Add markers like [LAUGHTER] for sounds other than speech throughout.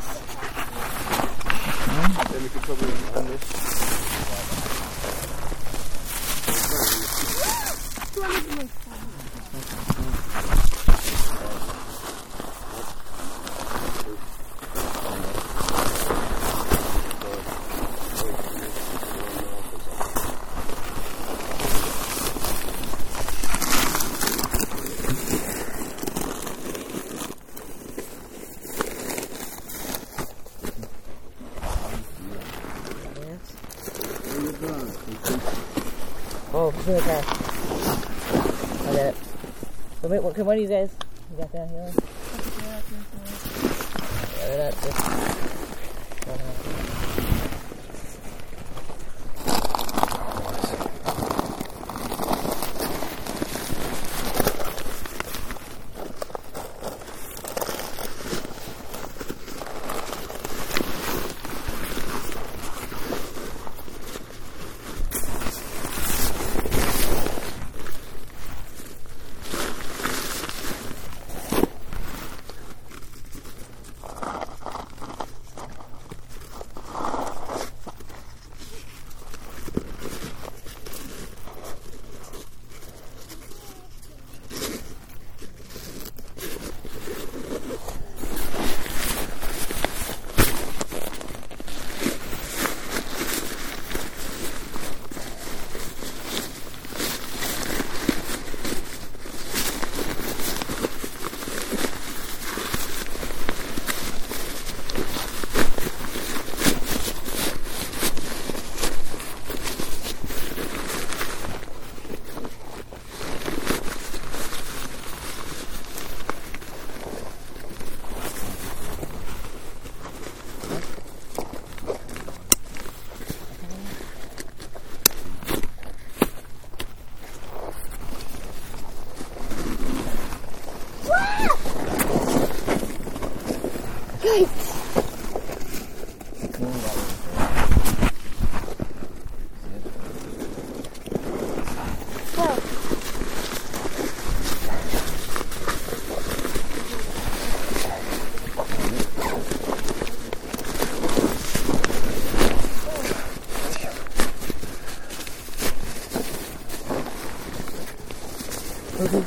this. Then we could probably on this. Oh, it's in the car. I got it. What, what do you guys? You got that here?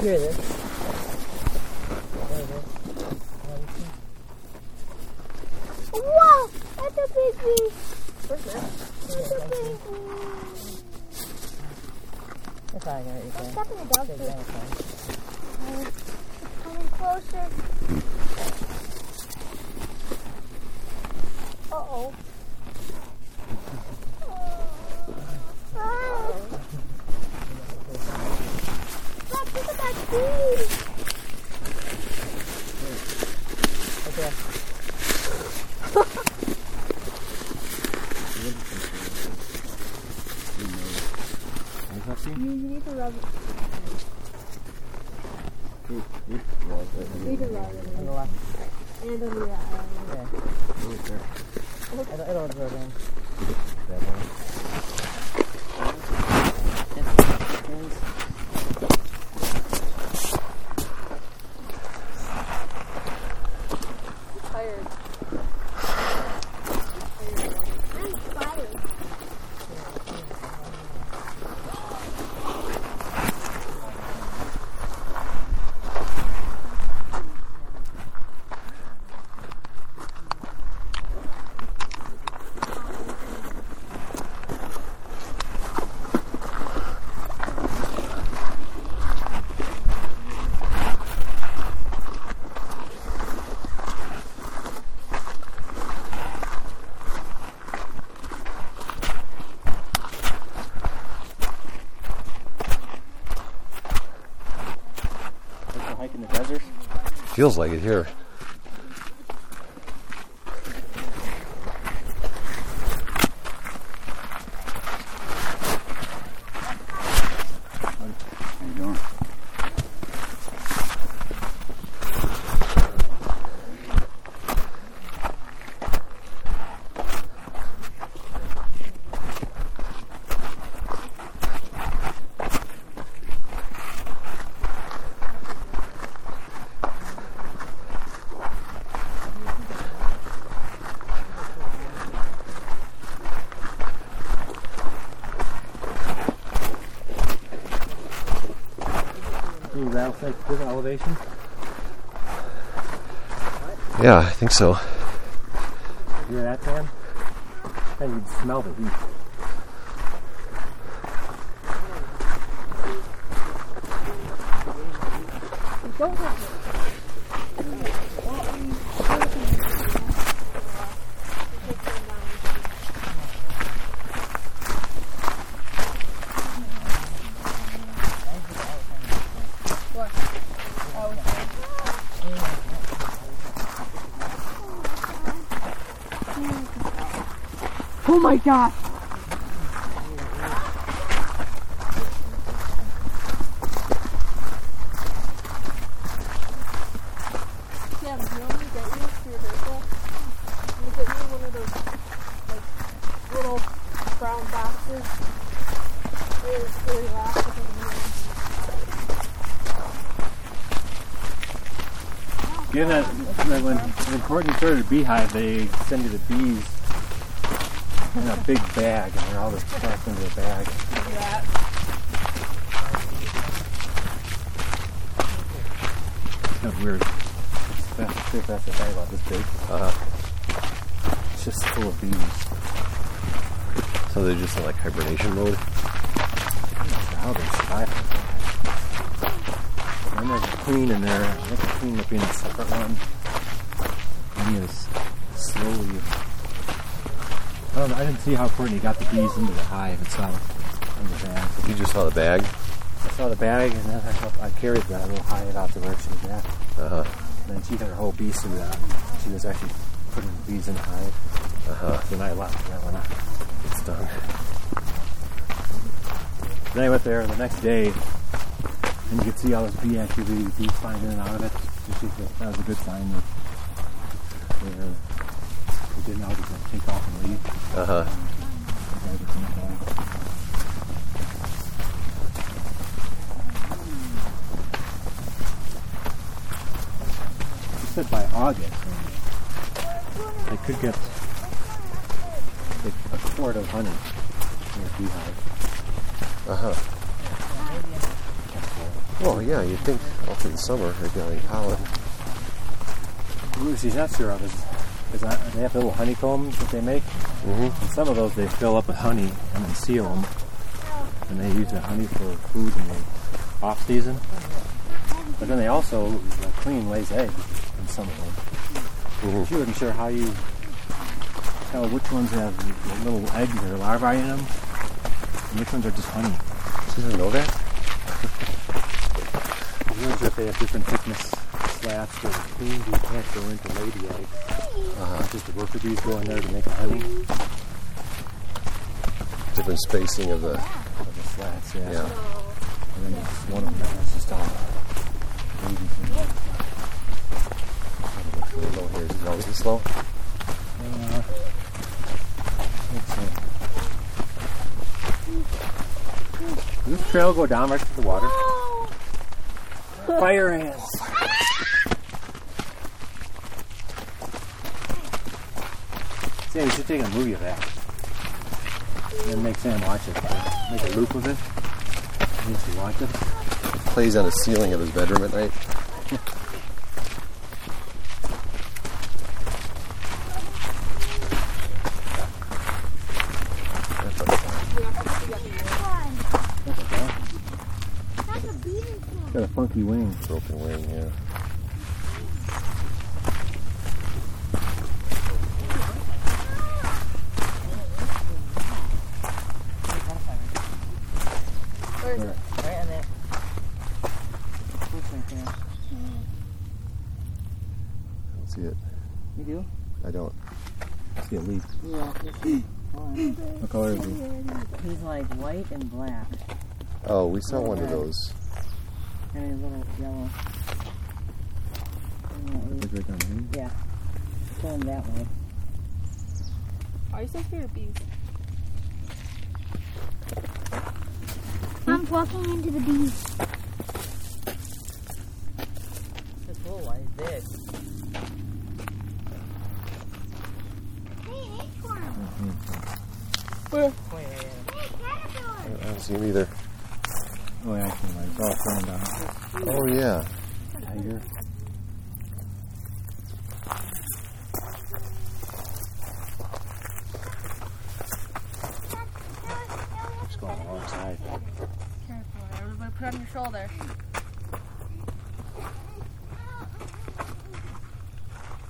Hear this? Whoa! That's a That's a big That's all I got. You That's can. definitely a dog Take food. It's coming closer. Uh-oh. Ah. Look, look at that tree. Okay. You need to rub it. Ooh, ooh, yeah, You need to rub it. On the left. And on the uh, Yeah. Ooh, there. It'll, it'll absorb in. That one. tired. I'm tired. Like a hike in the desert. Feels like it here. How you doing? rattlesnake different elevation? Yeah, I think so. You hear that, Sam? And you'd smell the heat. You don't have to. Oh my god! Yeah, you want me to get you to your vehicle? I'm gonna get you one of those, like, little brown boxes. It's really elastic and Given that, that when, when Courtney started a beehive, they send you the bees in a big bag, and they're all just packed into a bag. that. Kind of weird. That's, that's, the thing about this big. Uh, It's just full of bees. so they're just in like hibernation mode. How they survive. And there's a queen in there. I the queen might be in a separate one. And he is slowly. I don't. I didn't see how Courtney got the bees into the hive itself. In the bag. You just saw the bag. I saw the bag and then I, helped, I carried that little hive out to where she was at. Uh huh. And then she had her whole bee suit on. She was actually putting the bees in the hive. Uh huh. Then I left. That went out. It's done. Then I went there the next day, and you could see all this bee activity, bees flying in and out of it. Which is a, that was a good sign that they're, they didn't all just take off and leave. Huh. The guys are coming back. She said by August, they could get a quart of honey in a beehive. Uh huh. Well, yeah, you'd think through the summer they're getting pollen. What she's not sure of is, is that they have little honeycombs that they make. Mm-hmm. And some of those they fill up with honey and then seal them. And they use the honey for food in the off season. But then they also, the queen lays eggs in some of them. Mhm. She wasn't sure how you tell which ones have little eggs or larvae in them and which ones are just honey. She doesn't know that. Not sure if they have different thickness slats where the queen bee can't go into lady egg. Uh-huh. Just the worker bees go in there to make the honey. Different spacing of the. Of the slats, yeah. Yeah. And then there's one of them that's just all baby thing. Which way go here? Is it always this slow? Uh, let's see. Does this trail go down right to the water? Fire ants! Sam, you should take a movie of that. And then make Sam watch it. Make a loop of it. He needs to watch it. It Plays on the ceiling of his bedroom at night. That's a That's a beaver tail. Got a funky wing. broken wing, yeah. Where is it? Right on that. Roof right there. I don't see it. You do? I don't. I see a leaf. Yeah. just one. What color is he? He's like white and black. Oh, we saw one of those. And a little yellow. And that Look right down here. is- Yeah. Going that way. Are you so scared of bees? I'm walking into the bees. It's a cool one. He's big. Hey, an acorn. Point right at him. Hey, caterpillar. I don't see him either. Oh yeah, I can like it's all thrown down. Oh yeah. Tiger. Just going on the wrong side. Careful, everybody put on your shoulder.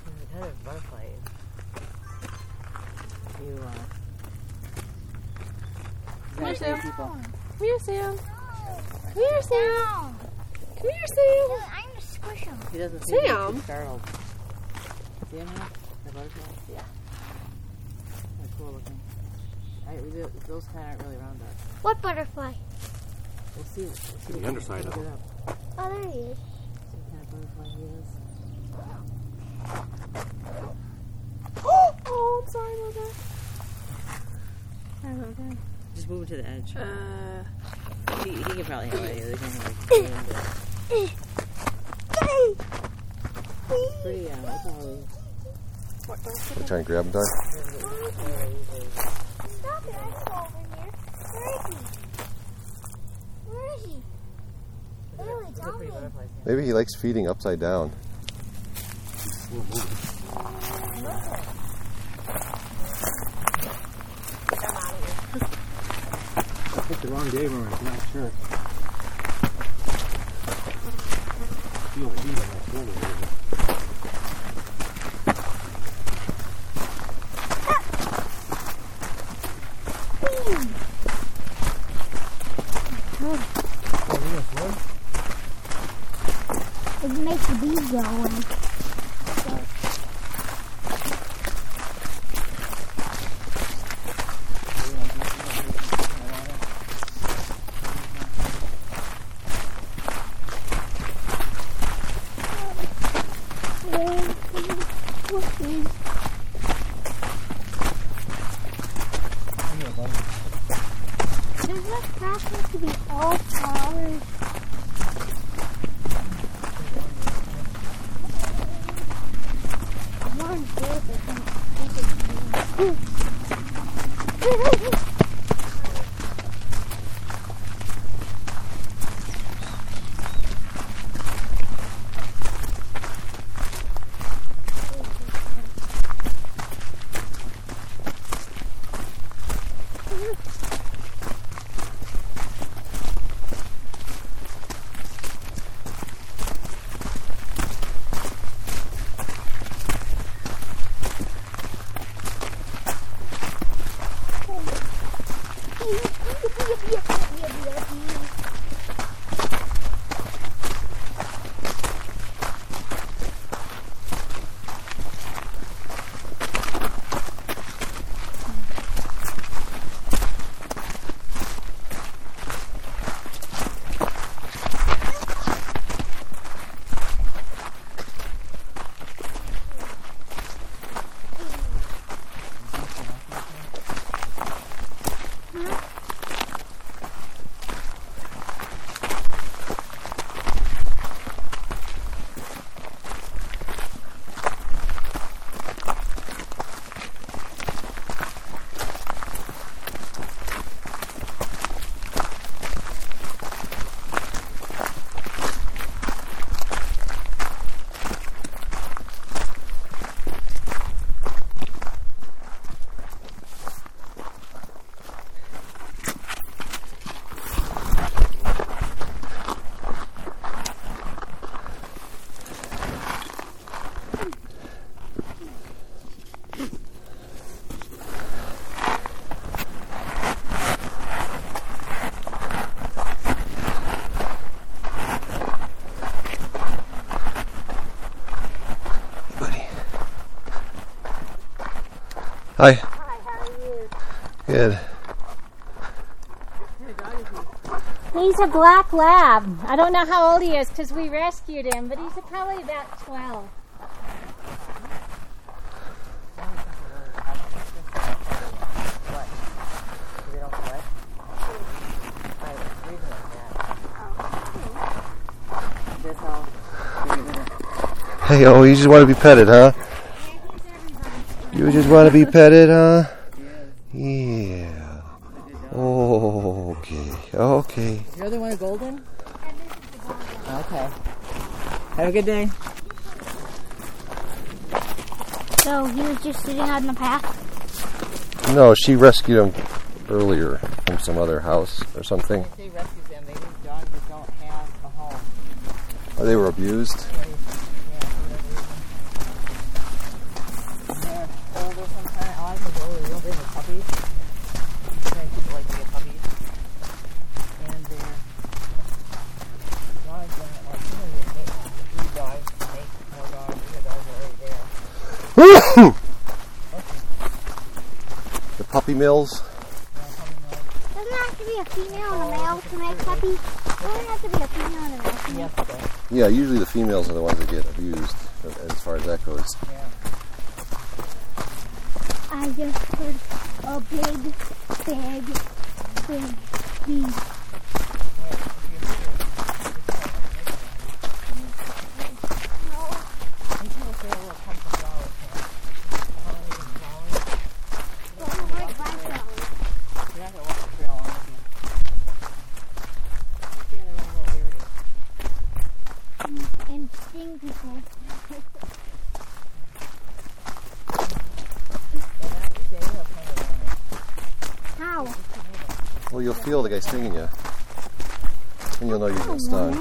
There's a ton of butterflies. You, uh. Come here, you Sam. people. Come here, Sam. Come here, Sam. Come here, Sam. I'm a squish him. He doesn't seem Sam. too startled. See him now? The butterflies? Yeah. They're cool looking. I, we do, those kind aren't really round us. What butterfly? We'll see. We'll see The underside of it it. up. Oh, there he is. See what kind of butterfly he is. [GASPS] Oh, I'm sorry about that. Sorry about that. Just move him to the edge. Uh, He, he can probably handle it. They can like [LAUGHS] pretty. Uh, what's all what don't You trying to grab him, Doug? Stop it, I go over here. Where is he? Where is he? Literally down pretty there. butterflies. Maybe he likes feeding upside down. I picked the wrong day when I'm not sure. Good. He's a black lab. I don't know how old he is because we rescued him, but he's probably about 12. They don't sweat. I was reading like that. That's how they're gonna Hey, oh, you just want to be petted, huh? You just want to be petted, huh? Yeah. Good dog. Oh, okay. Okay. You're the one of golden? Okay. Have a good day. So he was just sitting on the path. No, she rescued him earlier from some other house or something. They rescue them, they need dogs that don't have a home. Oh, they were abused. Yeah, for whatever reason. They're older sometimes. Oh, I like them older. They don't bring the puppies. Many people like to get puppies. And they're dogs that, like, you know, you make breed dogs, make more dogs. The dogs are already there. The puppy mills. Yeah. Doesn't have to be a female and a male to make puppies. Doesn't have to be a female and a male to make Yes. Yeah, usually the females are the ones that get abused as far as that goes. Yeah. I just heard a big, big, big bee. Doesn't like my flowers. And sting people. How? Well, you'll feel the guy stinging you, and you'll know you've getting stung. If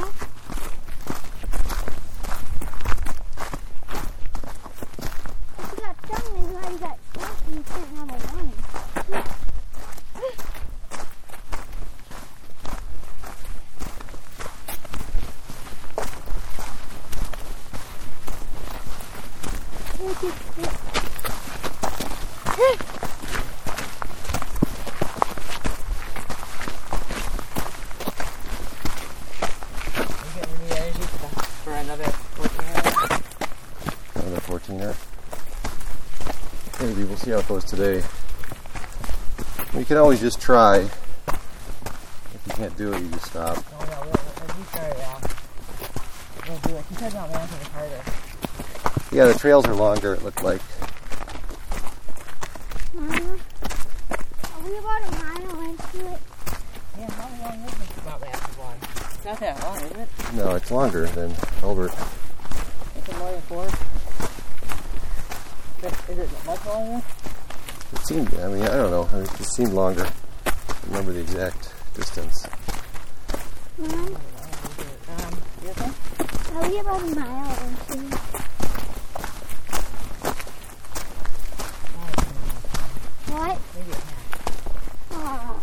you got stung, then how you got stung and you couldn't have a warning. Look at this. For another 14 hours. Another 14er. Maybe we'll see how it goes today. You can always just try. If you can't do it, you just stop. Oh, no, we'll, if you start, yeah. We'll do it. Sometimes not one thing harder. Yeah, the trails are longer. It looked like. Mama, are we about a mile into it? Yeah, how long is this about last one? It's not that long, is it? No, it's longer than Elbert. Is it more than four? Is- Is it much longer? It seemed. I mean, I don't know. It just seemed longer. I don't remember the exact distance. Mom, Um, you are we about a mile into it? What? Maybe a half. Oh.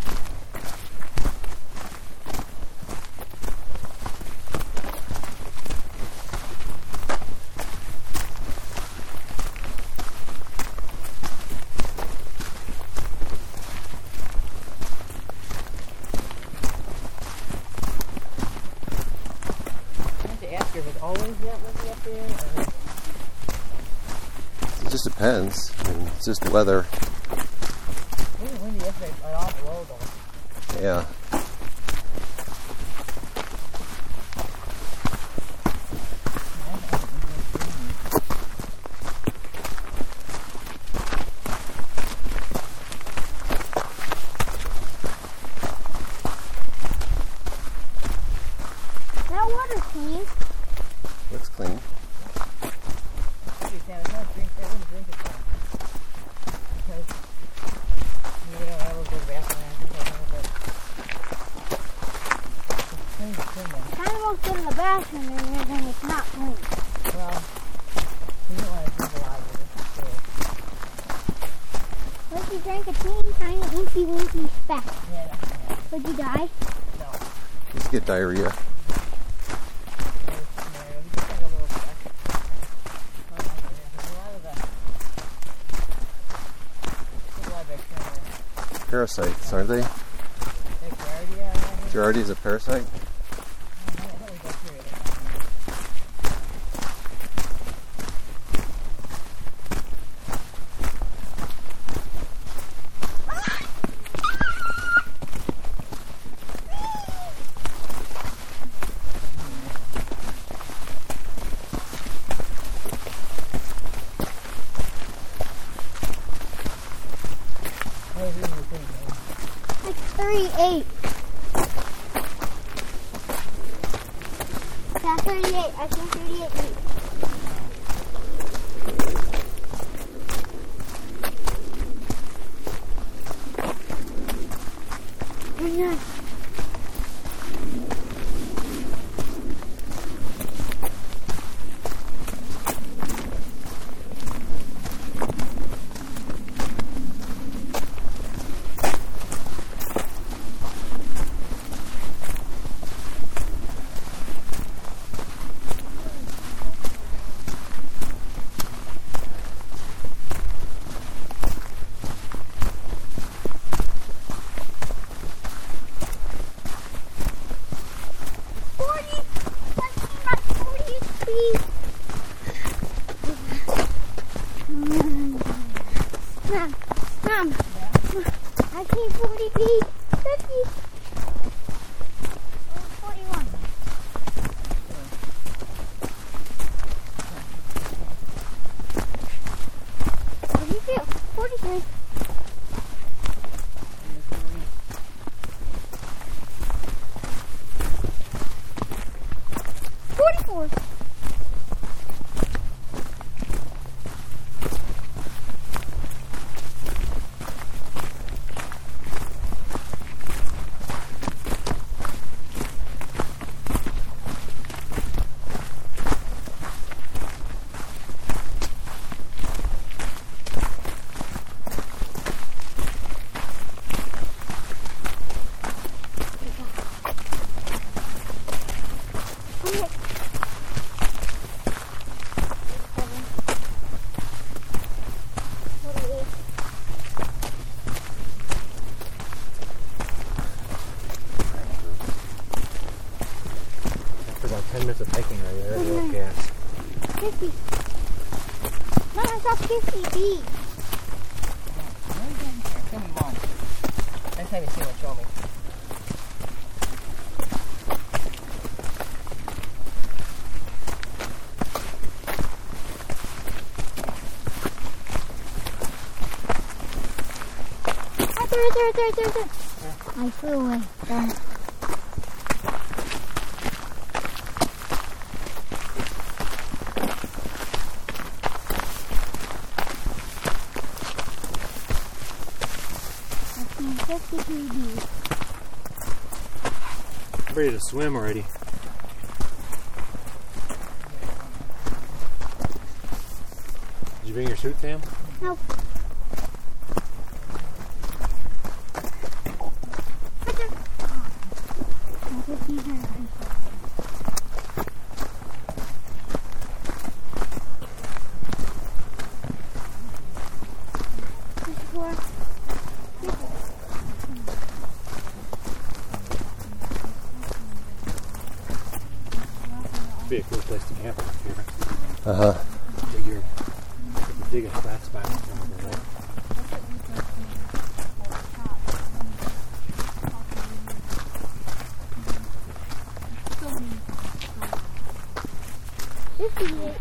I have to ask her if it's always that windy up there, or It just depends. I mean, it's just weather. Mom, I saw fifty feet. Show me one. Next time see show me. There, there, there, there, right. I flew away. Darn it. That's my 53 feet. I'm ready swim already. Did you bring your suit, Sam? Nope. Right there. My 53. Fifty-four. Be a cool place to camp up here. Uh huh. Dig your, dig a flat spot over there. Fifty-eight.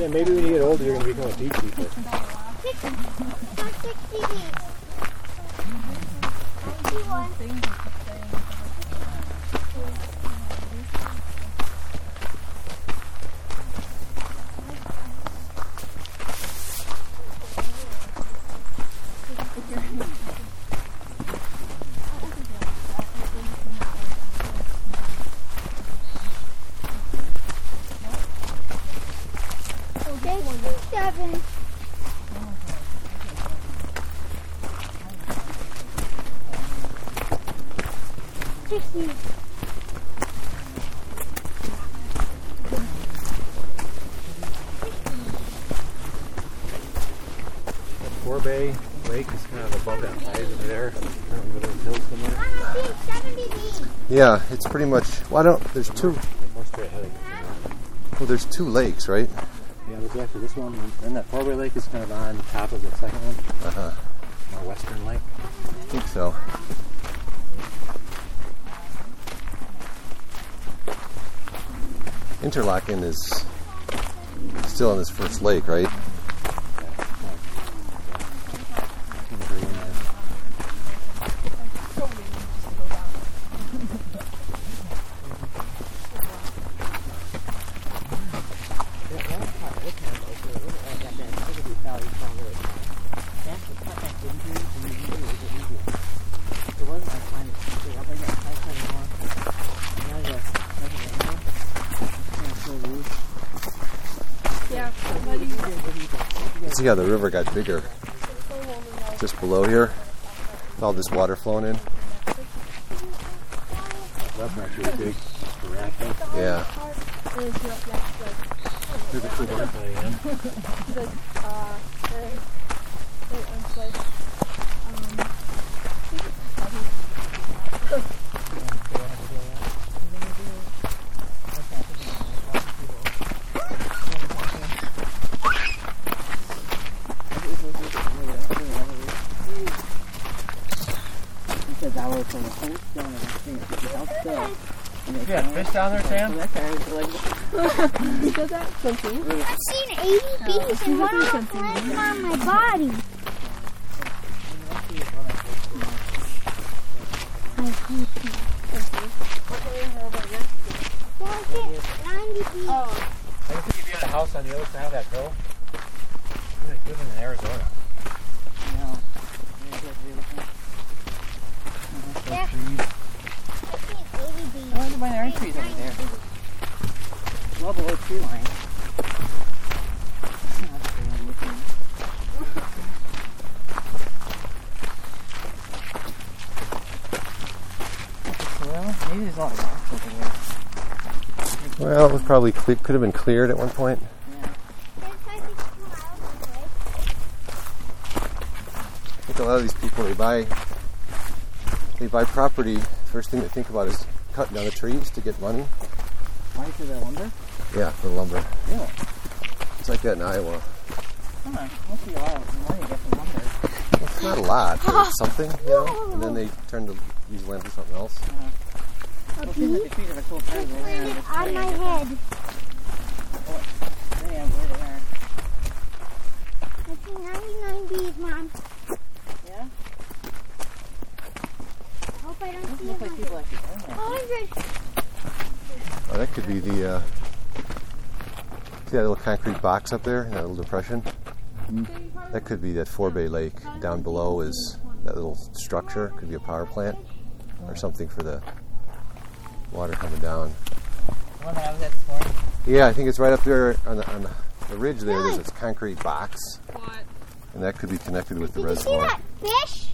Yeah, maybe when you get older, you're going to become a beach eater. Sixty. Not sixty feet. Ninety-one. Sixty-seven. Sixty. Forebay Lake is kind of above that rise over there. Kind of over those hills somewhere. Mom, I see seventy feet. Yeah, it's pretty much. Well, don't. There's two. More straight ahead. Well, there's two lakes, right? Yeah, go after this one. and Then that Bay Lake is kind of on top of the second one, Uh huh. more western lake. I think so. Interlaken is still on this first lake, right? can see how the river got bigger. Just below here, with all this water flowing in. That's not too big for. Yeah. [LAUGHS] Is your next like There's a cool bar play in. like uh and it was like um He said that was from the whole stone of that thing. If you held still. and they You got fish down there, Sam? so that guy was like, [LAUGHS] he said that something. I've seen 80 bees and one of them landed on my body. I hate bees. Well, I get 90 bees. Oh, I think if you had a house on the other side of that hill, you'd be living in Arizona. no. Yeah, that's beautiful. Yeah. I've seen 80 bees. I wonder why there aren't trees over there. Well below tree line. That's the one looking. Soil? Maybe there's a lot of rocks over there. Well, it was probably cle- could have been cleared at one point. Yeah. There's like these two miles away. I think a lot of these people they buy they buy property. First thing they think about is cutting down the trees to get money. Why for the lumber? Yeah, for the lumber. Really? It's like that in Iowa. Huh. Must be a lot of money to get from lumber. It's not a lot, but it's [LAUGHS] something, you know. And then they turn to use the land for something else. A Well, it seems bee like the trees are a cool part of the land. landed It's on pretty my different. head. Yeah, where they are. I see 99 bees, Mom. Yeah? Hope I don't see like 100. people actually own that. Oh, that could be the uh, see that little concrete box up there, that little depression. That could be that Forebay Lake. Down below is that little structure. Could be a power plant or something for the water coming down. The one that I was at this morning. Yeah, I think it's right up there on the, on the, the ridge there. There's this concrete box, what? and that could be connected with the Did you see reservoir. that fish?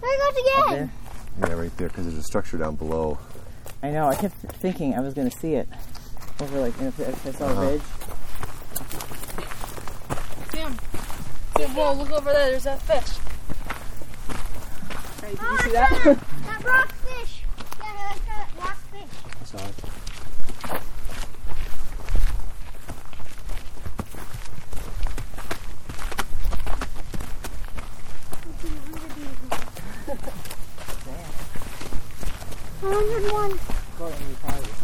There it goes Up again. There. Yeah, right there, because there's a structure down below. I know. I kept thinking I was going to see it over like if, if I saw Uh-huh. a ridge. Sam. Sam, whoa, look over there. There's that fish. Hey, did you see that? [LAUGHS] That rock fish. Yeah, that's that rock fish. So I see 100 bees now. 101. Well, you probably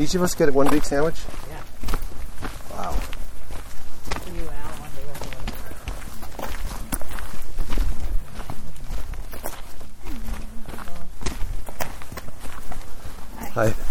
each, of us get one big sandwich? Yeah. Wow. For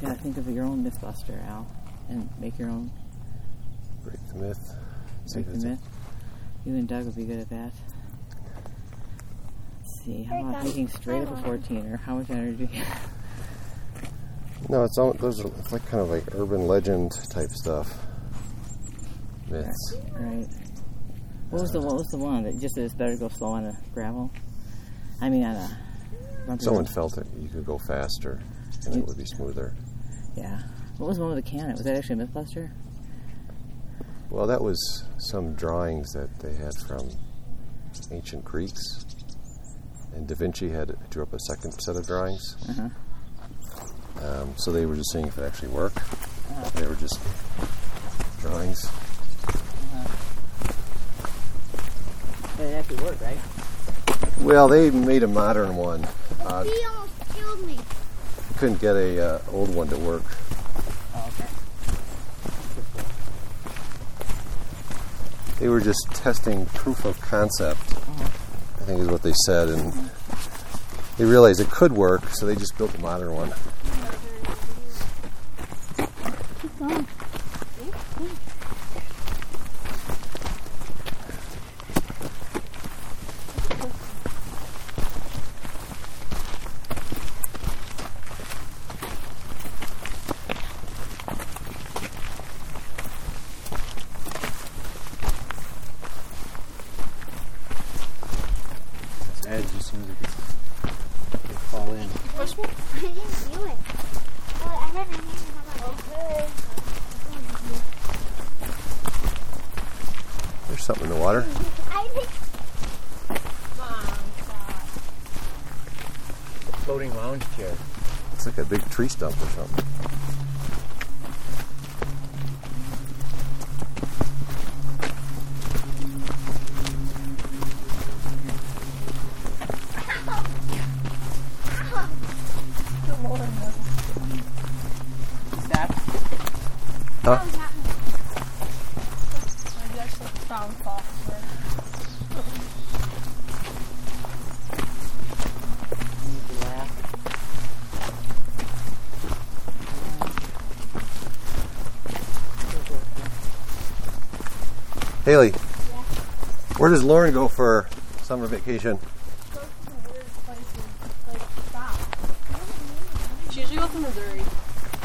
You guys gotta think of your own Mythbuster, Al, and make your own Break the myth. Break the myth. You and Doug would be good at that. Let's see, how Break about down straight up a 14 or how much energy? No, it's all those. Are, it's like kind of like urban legend type stuff. Myths. right. What was the what was the one that just said it's better to go slow on the gravel? I mean on a bumpy Someone road. felt that you could go faster and it would be smoother. Yeah. What was the one with the cannon? Was that actually a Mythbuster? Well, that was some drawings that they had from ancient Greeks, and Da Vinci had drew up a second set of drawings. Uh-huh. Um, so they were just seeing if it actually worked. Uh-huh. They were just drawings. But it actually worked, right? Well, they made a modern one. Uh, He almost killed me. Couldn't get a uh, old one to work. Oh, okay. They were just testing proof of concept. I think is what they said, and they realized it could work, so they just built a modern one. This edge just seems like it's they fall in. I didn't do it. Oh, I had my hand in my Okay. There's something in the water. I think Floating lounge chair. It's like a big tree stump or something. Lauren go for summer vacation? Go to weird places, like stop. She usually goes to Missouri.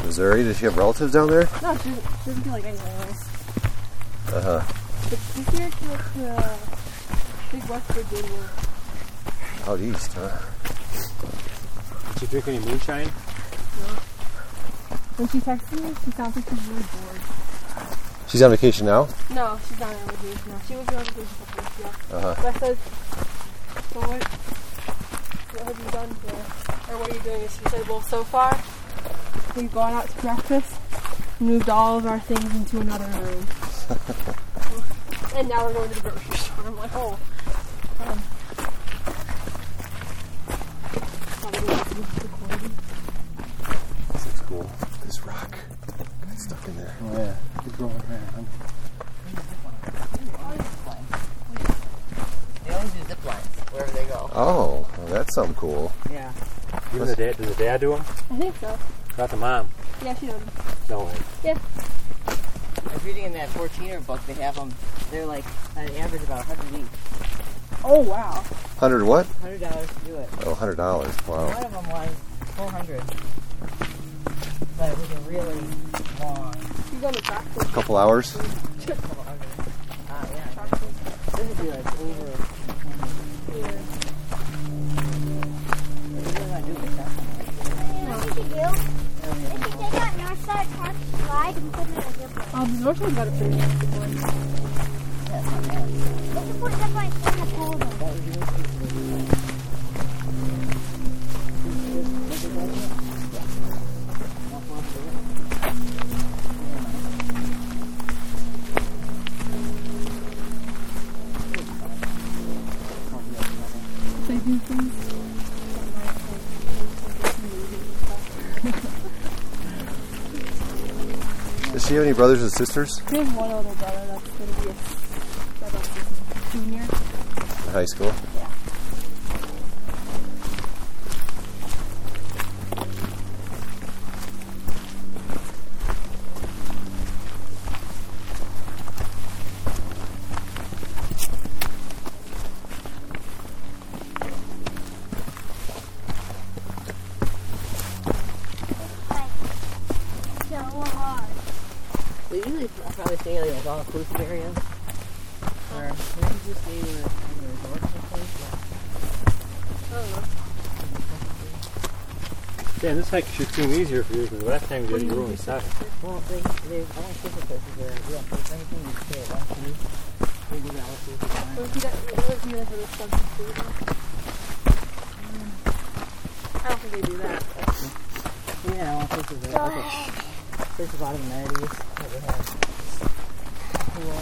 Missouri? Does she have relatives down there? No, she, she doesn't feel like anywhere else. Uh huh. But this year she went to uh, Big West Virginia. Out east, huh? Did she drink any moonshine? No. When she texted me, she sounds like she's really bored. She's on vacation now? No, she's not on vacation now. She was on vacation a couple weeks ago. Uh huh. But I said, so what, what have you done here? Or what are you doing? And she said, well, so far, we've gone out to breakfast, moved all of our things into another room. [LAUGHS] and now we're going to the grocery store. I'm like, oh. Um, probably gonna do this looks cool. This rock got stuck in there. Oh yeah. Keep going around. They always do zip lines wherever they go. Oh, well, that's something cool. Yeah. Even the dad, does the dad do them? I think so. Not the mom. Yeah, she knows. No way. Yeah. I was reading in that 14er book, they have them, they're like, on average about 100 each. Oh, wow. 100 what? $100 to do it. Oh, $100. Wow. One of them was 400 But it was a really long She's on the tractor. A couple hours? [LAUGHS] couple hundred. Ah, yeah. This would be like over. Yeah. Take out Northside Park slide and put it in a zip line. Um, the Northside's got a pretty nice zip line. We should put zip line any brothers and sisters She has one older brother that's going to be a that's a junior. in high school? Dan, this hike should seem easier for you because last time you did, you were only seven. Well, they, they, all inclusive places are, yeah, if there's anything you stay at one piece, they do all inclusive. So he does, he doesn't even have expensive food. Um, I don't think they do that. Yeah, all inclusive. They're like a, there's a lot of amenities that they have. Pool,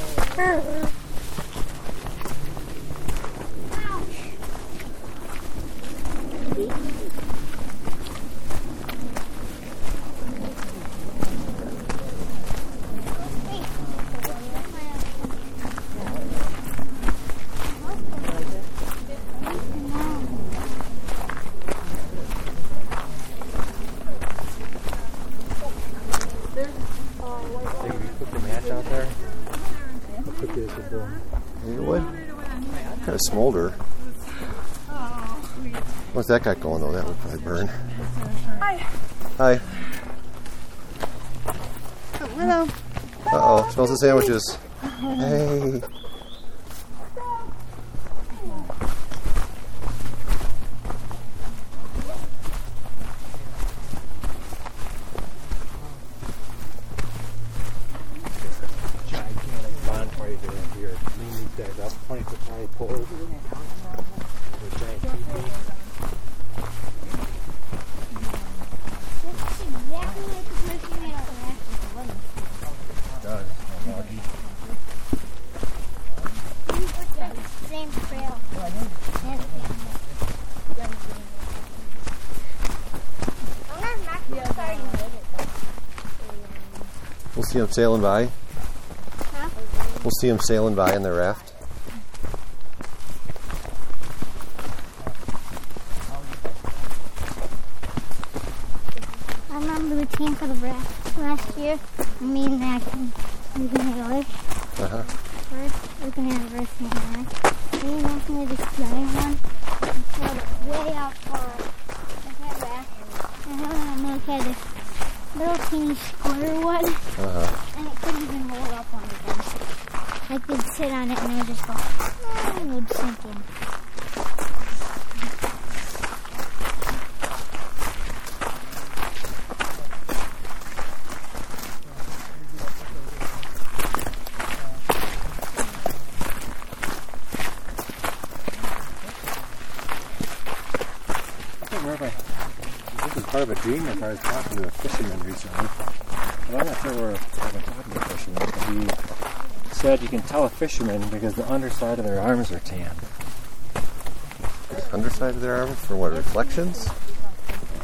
There's, Think you put the match out there? How quickly is it going? You would? Kind of smolder. What's that got going though? That would probably burn. Hi. Hi. Hello. Uh oh, smells the sandwiches. Hey. Gigantic bonfire you have here. Lean these guys up, 20 foot high poles. With giant teepees. This is exactly like the person made out last Does. We put the same trail. I'm not maximum starting with it though. We'll see them sailing by. Huh? We'll see them sailing by in their raft. I remember the team for the raft last year. Me and Mac and Haley. Uh huh. first, like an anniversary hammer. Then he left me this giant one. and held it way out far. I had back. And then I had this little teeny square one. Uh-huh. And it couldn't even hold up on the bench. Like they'd sit on it and it would just go, "Ah," and it would sink in. I can't remember if I, this was part of a dream or if I was talking to a fisherman recently. But I'm not sure where I've been talking to a fisherman. But he said you can tell a fisherman because the underside of their arms are tan. Underside of their arms for what? Reflections?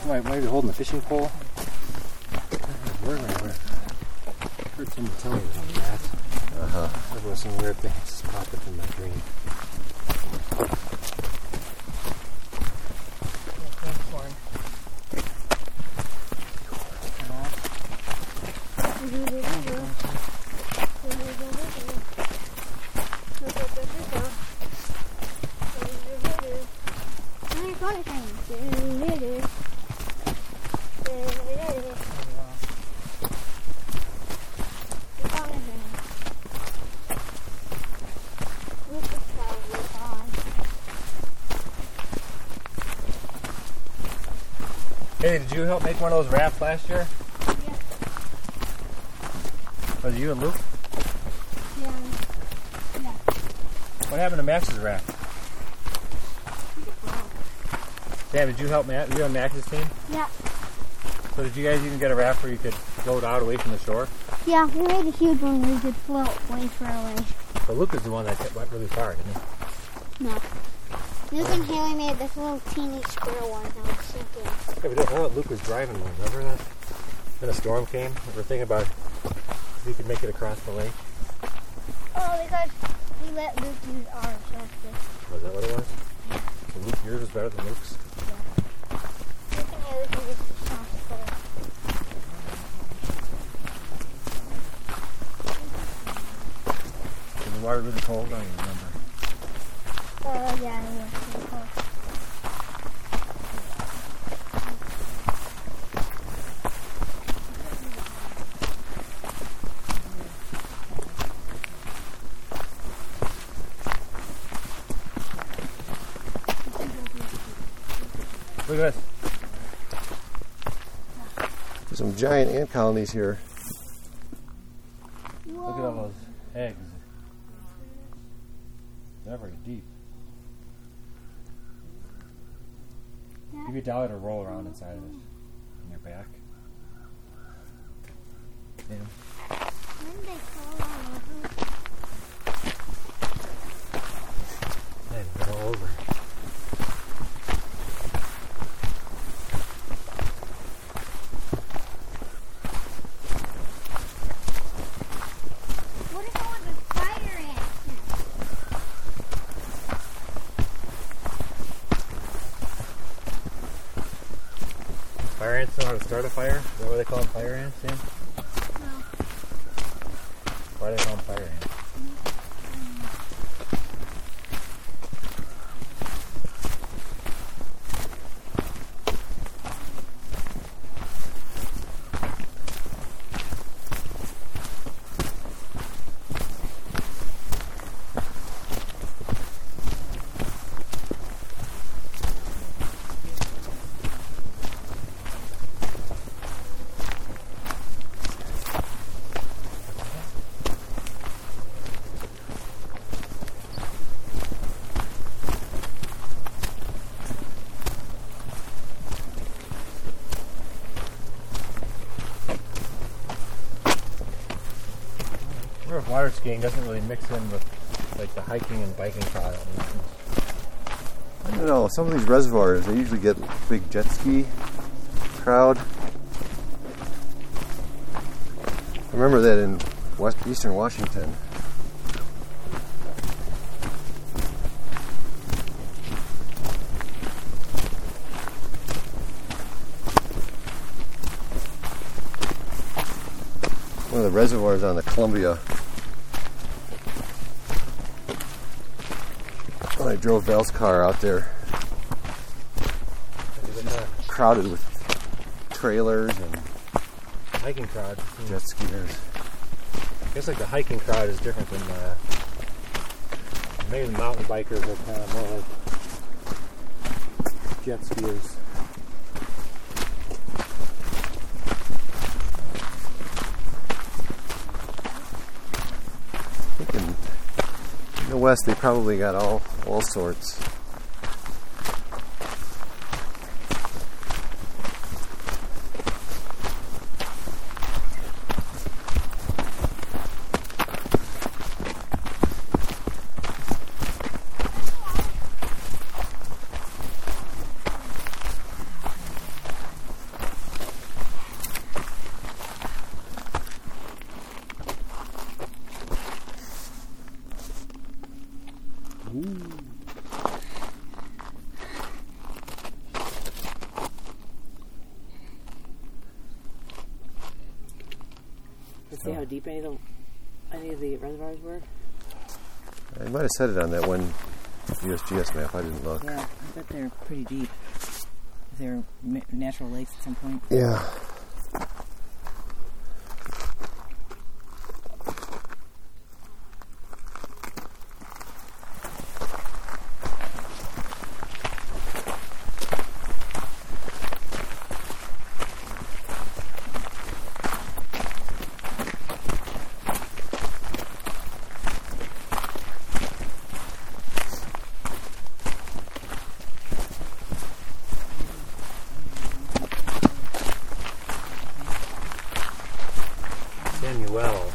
Might maybe holding the fishing pole. Where am I? Where? Heard someone tell me about that. Uh-huh. There was some weird things just popped up in my dream. Hey, did you help make one of those rafts last year? Yeah. Was it you and Luke? Yeah. Yeah. What happened to Max's raft? Sam, did you help Matt? Were you on Max's team? Yeah. So did you guys even get a raft where you could float out away from the shore? Yeah, we made a huge one where we could float way far away. But Luke is the one that went really far, didn't he? No. Luke and Haley made this little teeny square one that would sink in. Yeah, but I thought Luke was driving one. Remember that? Then a storm came. We were thinking about if we could make it across the lake. Oh, because we let Luke use ours after. Was that what it was? So Luke, yours was better than Luke's. Luke and Haley can use the small. Was the water really cold? I don't remember. Look at this. There's some giant ant colonies here. Look at all those eggs. They're very deep. Give your dollar to roll inside of. On your back. Yeah. When did they fall all over? And go over. What if it was a fire ant? Fire ants know how to start a fire? Is that what they call them fire ants, Sam? No. Why do they call them fire ants? I wonder if water skiing doesn't really mix in with like the hiking and biking crowd. I don't know. Some of these reservoirs, they usually get big jet ski crowd. I remember that in West Eastern Washington. One of the reservoirs on the Columbia When I drove Val's car out there, crowded with trailers and hiking crowd. jet skiers. I guess like the hiking crowd is different than uh, maybe the mountain bikers are kind of more like jet skiers. I think in, in the West they probably got all all sorts. Let's see how deep any of the any of the reservoirs were. I might said it on that one USGS map. I didn't look. Yeah, I bet they're pretty deep. They're natural lakes at some point. Yeah. Samuel.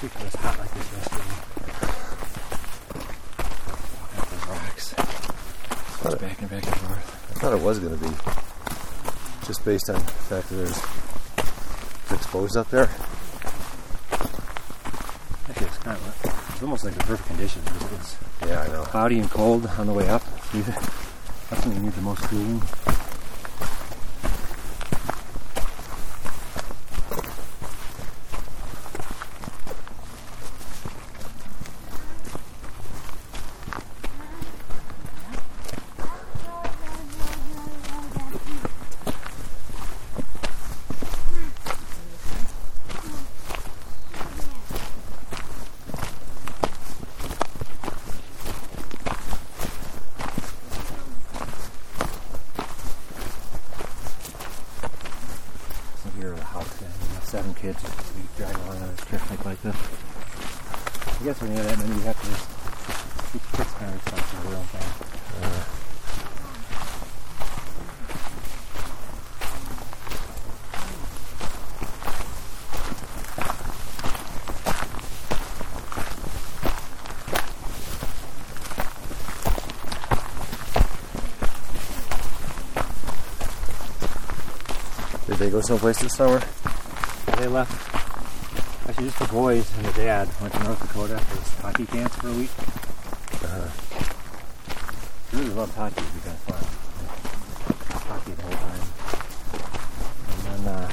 See if it was hot like this yesterday. Walking up those rocks. Just back and back and forth. I thought it was going to be. Just based on the fact that there's it's exposed up there. Actually, it's kind of it's almost like the perfect conditions. It was Yeah, I know. cloudy and cold on the way up. That's when you need the most cooling. So here are the house then. You have seven kids. We drag along on this picnic like this. I guess when you have that many, you have to just keep the kids kind of responsible for their own thing. Did they go someplace this summer? They left. Actually, just the boys and the dad went to North Dakota for this hockey camps for a week. Uh-huh. They really loved hockey. It was kind of fun. Hockey the whole time. And then uh,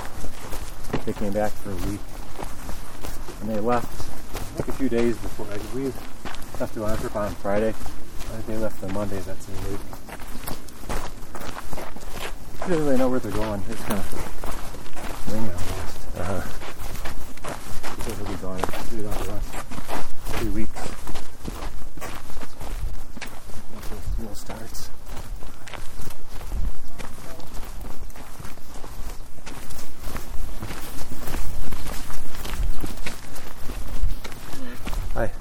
they came back for a week. And they left, like a few days before. Like, we left to Antwerp on Friday. I think they left on Monday that same week. They didn't really know where they're going. It's kind of winging almost. Uh-huh. Because they'll be gone do about the last three weeks. Those Little starts. Hi.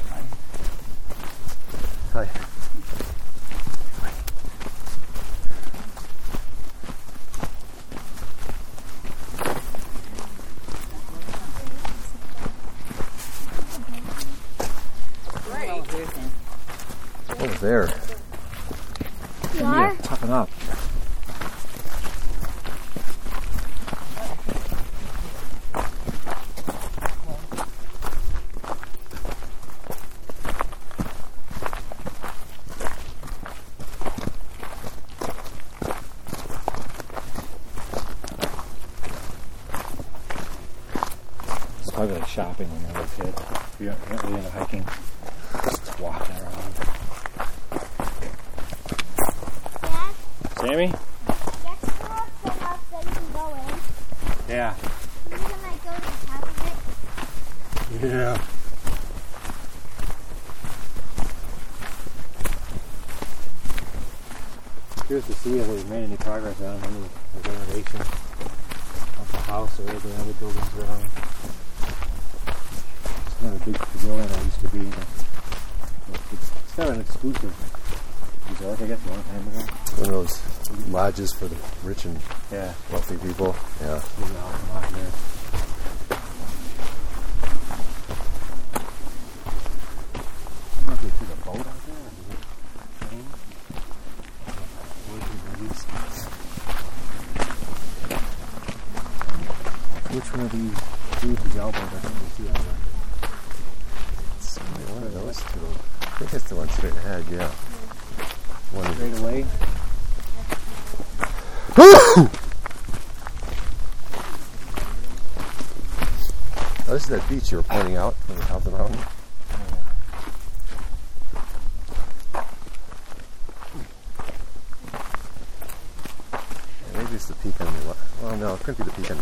Hi. Oh, here's him. Oh, there. You are? Toughen up. It's probably like shopping when you're a kid. You're not really into hiking. Just walking around. Dad, Sammy? next to us, the house that you can. Yeah. You can like go to the top of it. Yeah. Curious to see if we've made any progress on any renovation of the house or the other buildings around. It's not a big pavilion I used to be. But it's, it's kind of an exclusive resort, I guess, a long time ago. One of those lodges for the rich and Yeah. wealthy people. Yeah. You know, come out here. I don't know if they took a boat out there or was it train? Which one of these dudes is elbows? I think we see out there. It's one of those two. I think it's the one straight ahead, yeah. One of Straight away. Oh, this is that beach you were pointing out from the top of the mountain. Maybe it's the peak on the left. Well, no, it couldn't be the peak on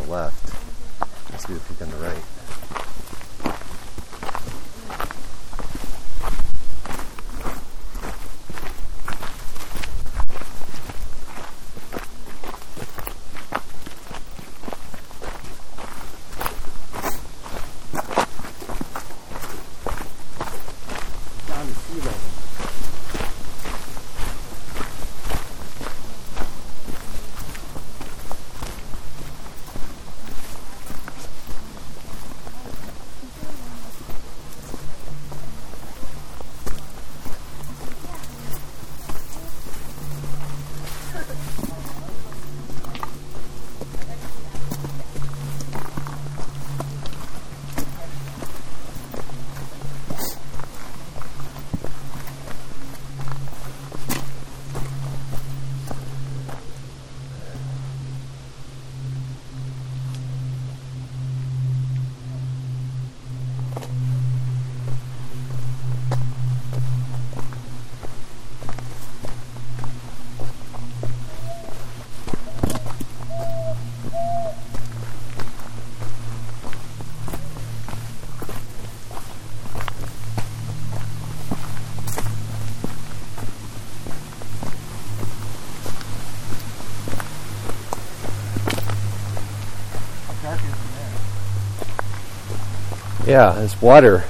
Yeah, it's water.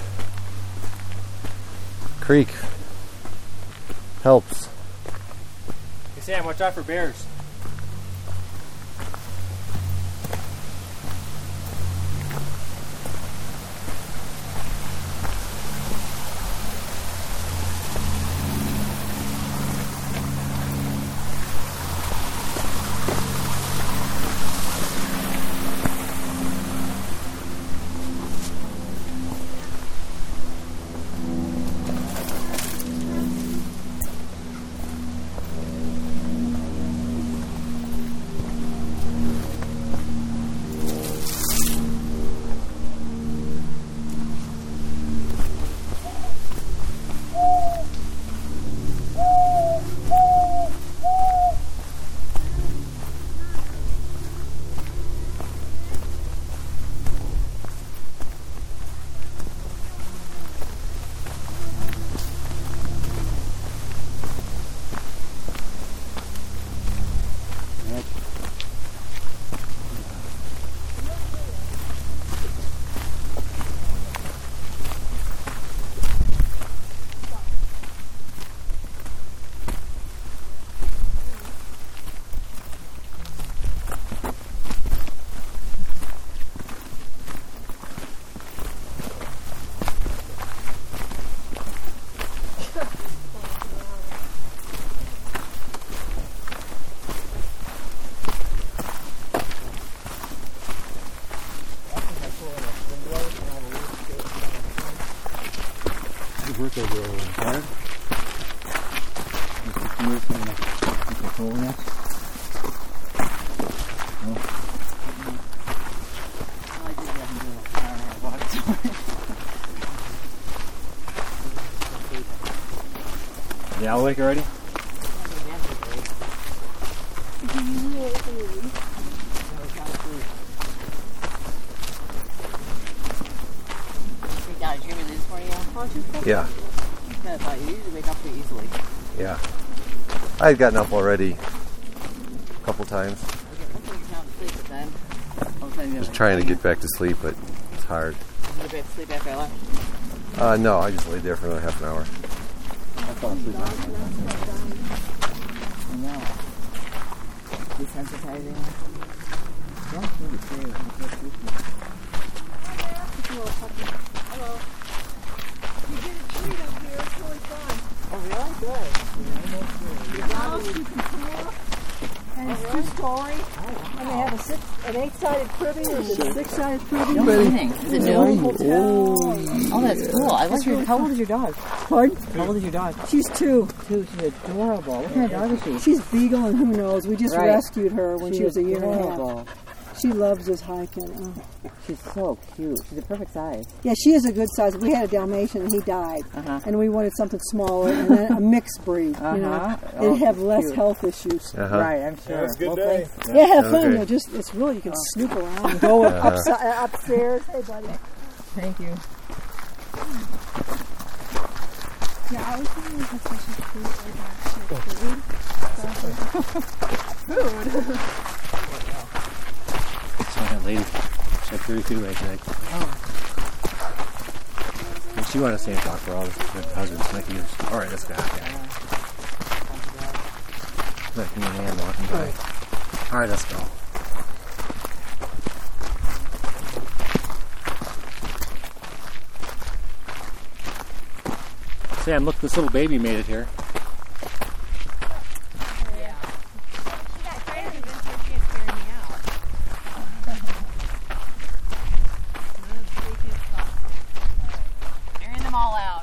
Creek. Helps. Hey Sam, watch out for bears. Usually wake up pretty easily. yeah. I had gotten up already a couple times. Just trying to get back to sleep, but it's hard. Did you get back to sleep after I left? Uh, no, I just laid there for another half an hour. I fell asleep last night. I know. Desensitizing. Yeah, maybe stay. I can't sleep. Oh, really? Good. And it's two story. And they have a six, an eight sided privy or is it a six sided privy? No kidding. Is it new? Oh, that's cool. I like your. How old is your dog? Pardon? How old is your dog? She's two. Two. She's adorable. What kind of dog is she? She's beagle and who knows. We just Right. rescued her when she was a year and a half. adorable. She loves this hiking. Uh, She's so cute. She's the perfect size. yeah, she is a good size. We had a Dalmatian and he died. Uh-huh. And we wanted something smaller and then a mixed breed. You know, Uh-huh. Oh, it'd have less cute. health issues. Uh-huh. Right, I'm sure. That's a good Well, day. thanks. Yeah, have fun. Okay. though. Just it's really you can snoop around and [LAUGHS] go Uh-huh. upsi- uh, upstairs. Hey, buddy. Thank you. Yeah, I was thinking we had such a food So that lady, she had 32 right today. And she wanted to stay and talk for all his her husbands. Like he was, all right, let's go. Okay. Like me and Ann walking by. All right, let's go. Sam, look, this little baby made it here. Airing them all out.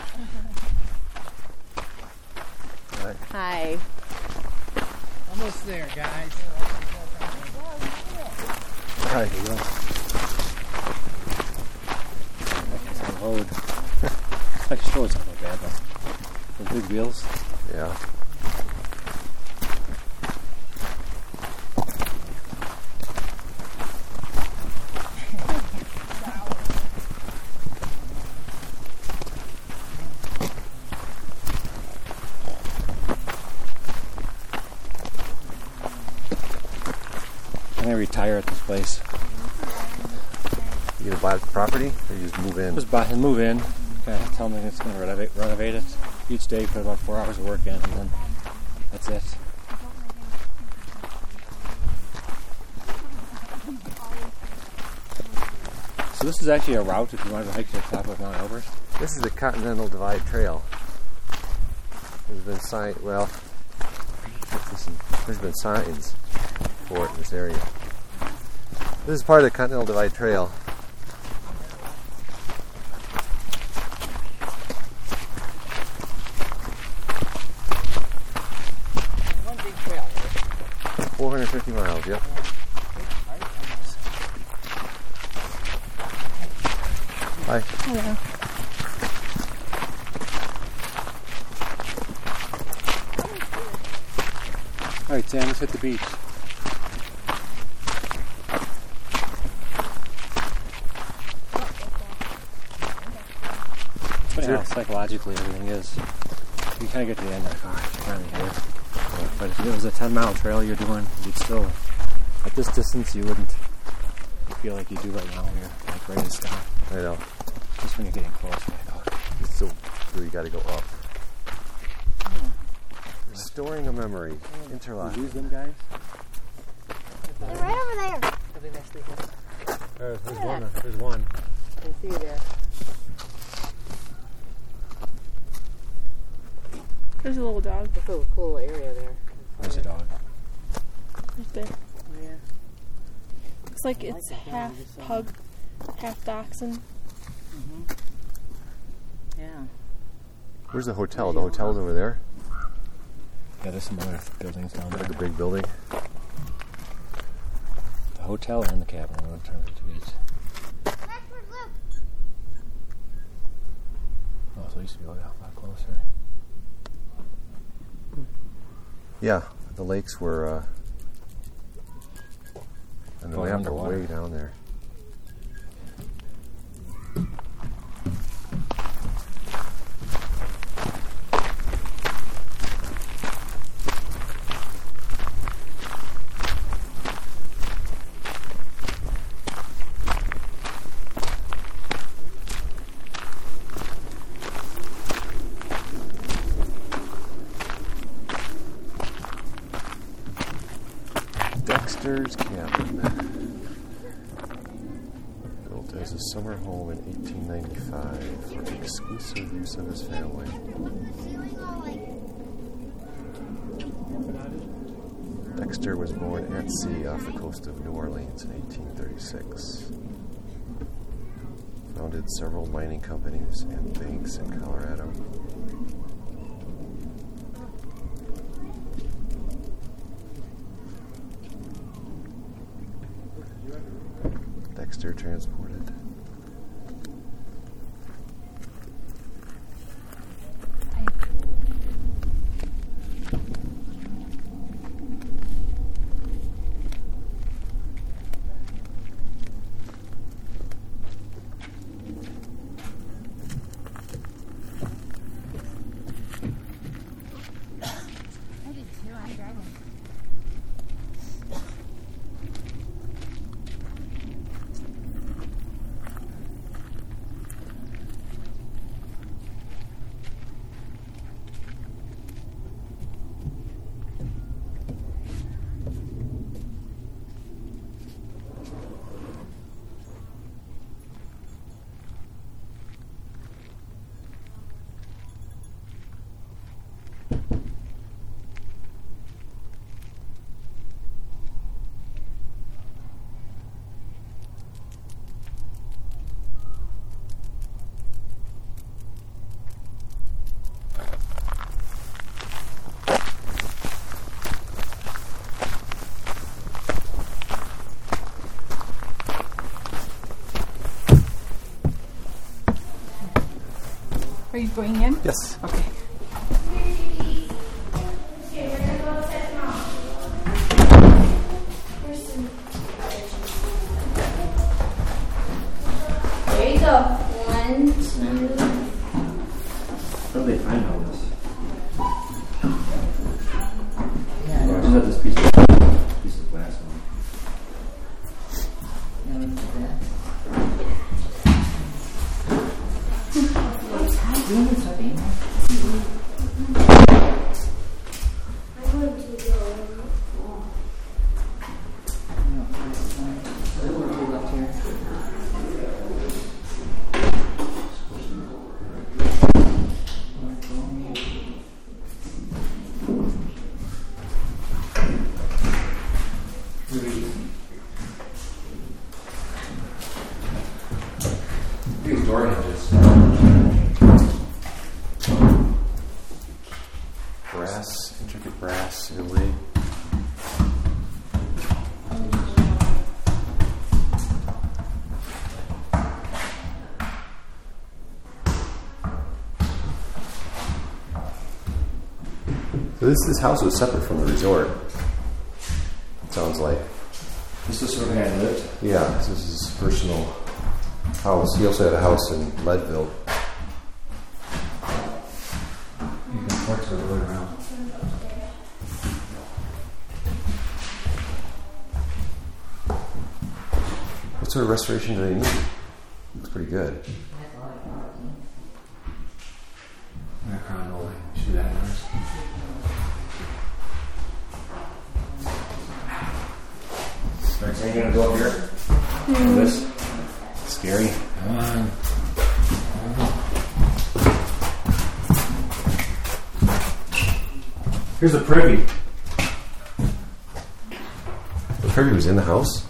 Right. Hi. Almost there, guys. Right. There you go. That's on the road. I can show it's not bad though. The big wheels. Yeah. I'm gonna retire at this place. You gonna buy the property or you just move in? Just buy and move in. Kind of tell them it's gonna renovate, renovate it each day. Put about four hours of work in, and then that's it. So this is actually a route if you wanted to hike to the top of Mount Elbert. This is the Continental Divide Trail. There's been sign. Well, there's been signs for it in this area. This is part of the Continental Divide Trail. One big trail. 450 miles. Yep. Hi. All right, Sam, let's hit the beach. It's funny how psychologically everything is. You kind of get to the end, like, ah, all right, you're finally here. But if it was a 10 mile trail you're doing, you'd still, at this distance, you wouldn't feel like you do right now when you're like ready to stop. I know. Just when you're getting close, you're like, oh, It's still where you got to go up. Restoring a memory. Interlaken. lose them guys? They're right over there. Have a nice weekend. There's, there's one. There's one. Can see you there. There's a little dog It's a cool, cool area there. There's a dog. right there. Oh, yeah. Looks like I it's that dog, half uh, pug, half dachshund. Mhm. Yeah. Where's the hotel? The hotel's over there. Yeah, there's some other buildings down there. Like a big building. The hotel and the cabin. I'm going to turn it to each. Oh, so it used to be a lot lot closer. Yeah, the lakes were. Uh, and the map are way down there. Dexter's Cabin. Built as a summer home in 1895 for exclusive use of his family. Dexter was born at sea off the coast of New Orleans in 1836. Founded several mining companies and banks in Colorado. Dexter transported. Are you going in? Yes. Okay. This this house was separate from the resort. It sounds like. This is where guy lived. Yeah, this is his personal house. He also had a house in Leadville. You can park the road around. What sort of restoration do they need? Looks pretty good. Alright, so you gonna go up here? Hmm. This? Scary. Come on. Here's the privy. The privy was in the house.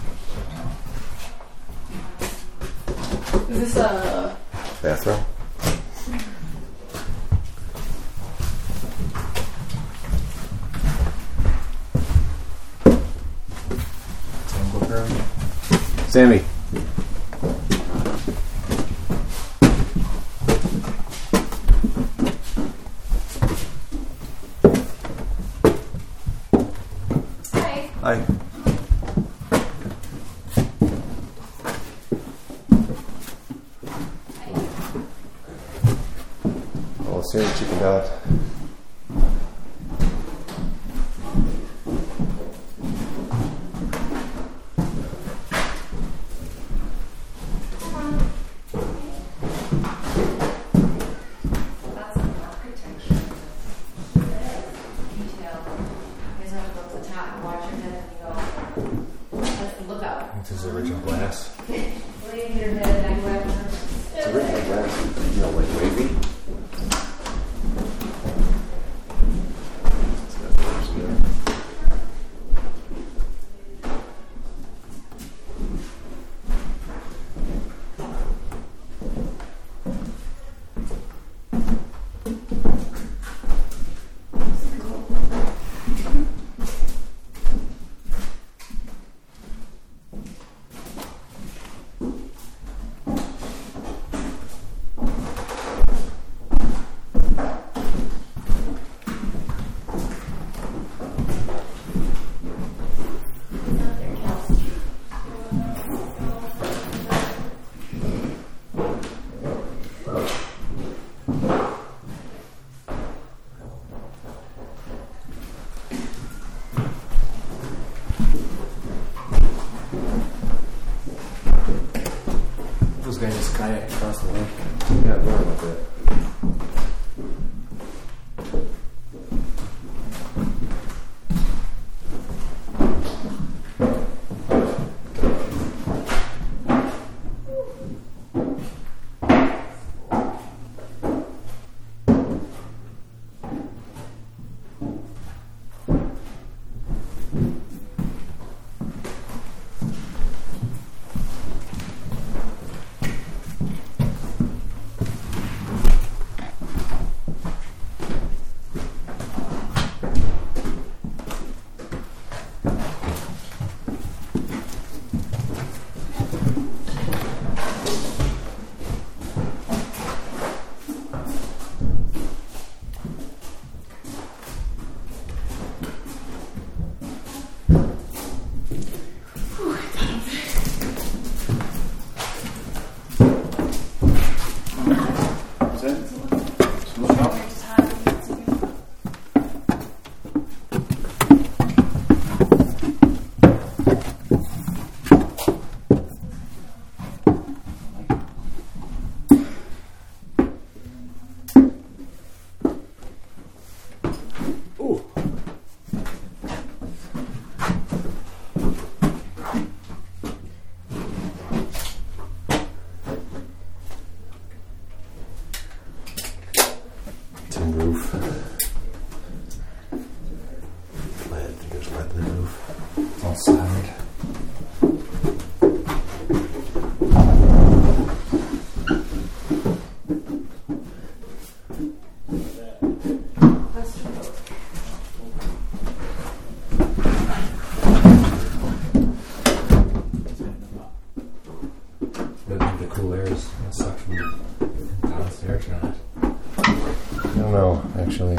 actually.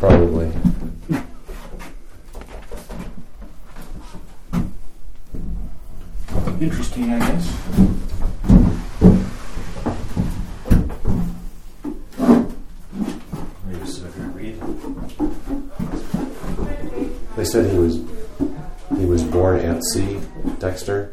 Probably. Interesting, I guess. Read. They said he was he was born at sea, Dexter.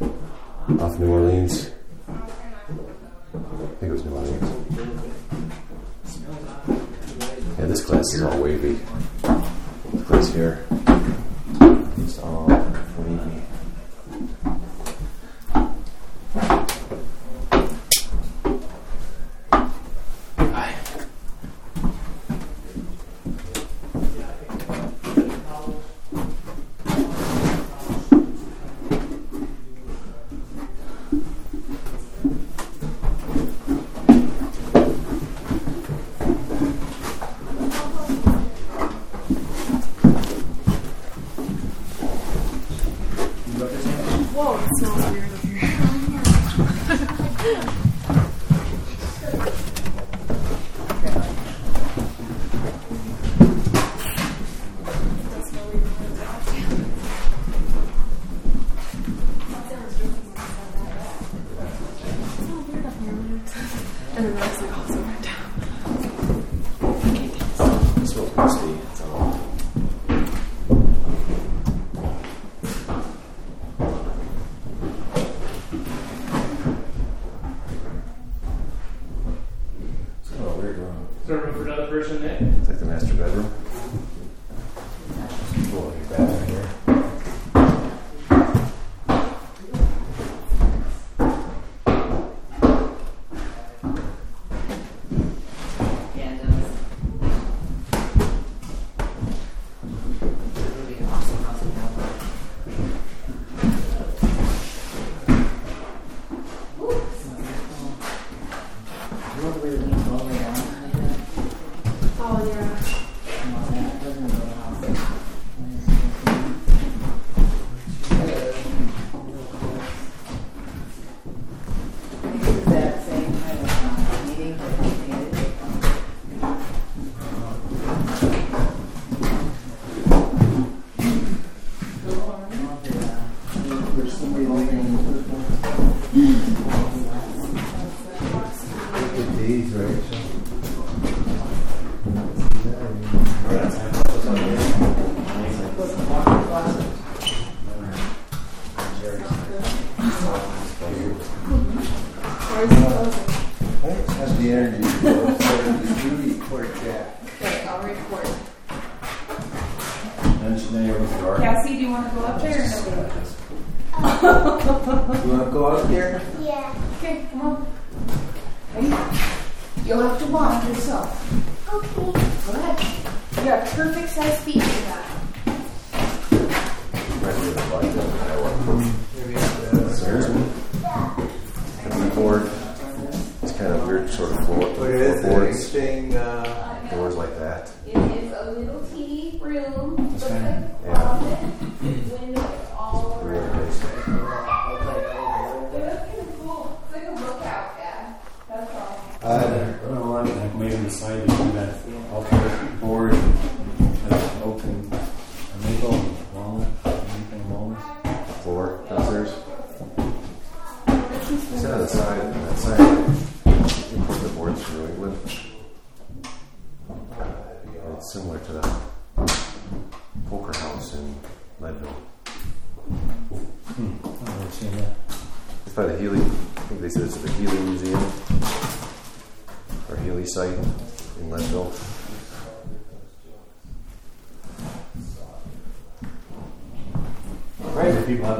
version